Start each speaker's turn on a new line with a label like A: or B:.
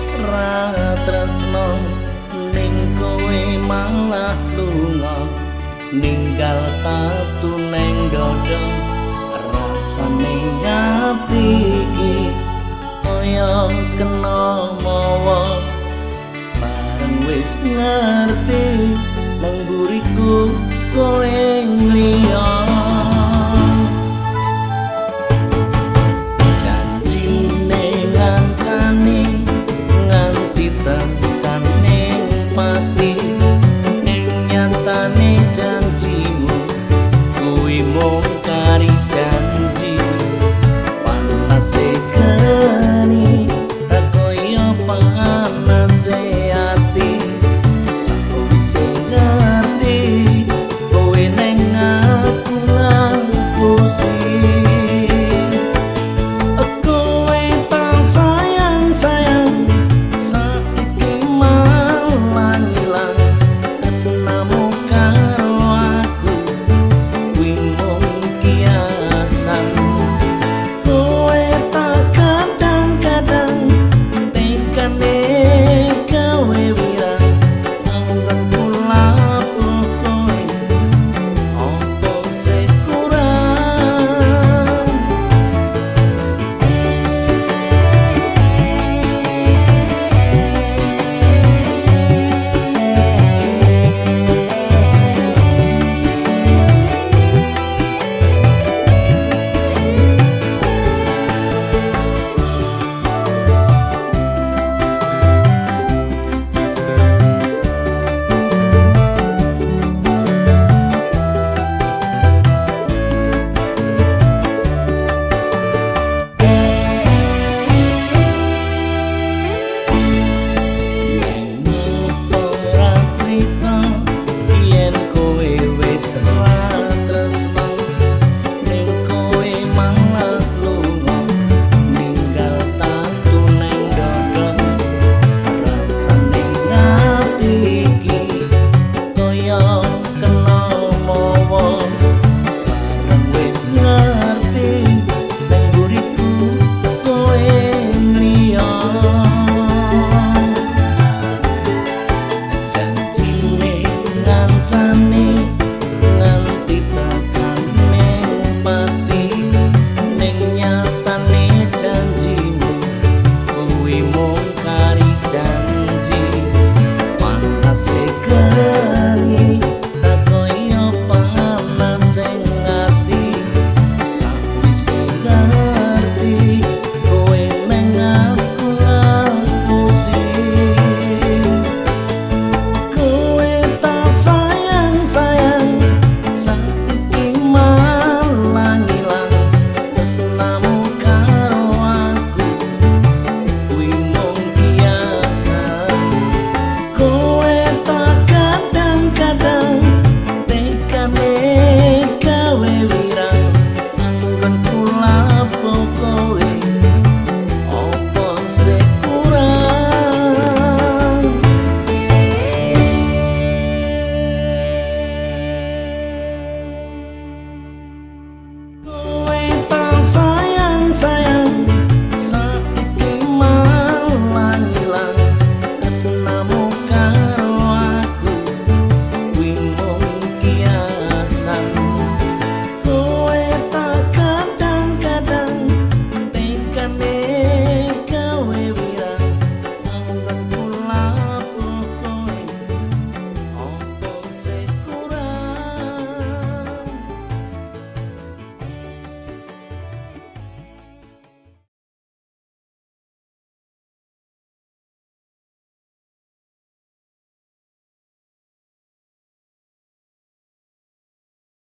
A: wis ra tresno ning kowe malah lunga. Ninggal tatu neng dodo rasane ati iki koyo kena mawa. Bareng wis ngerti nang buriku kowe ngliyong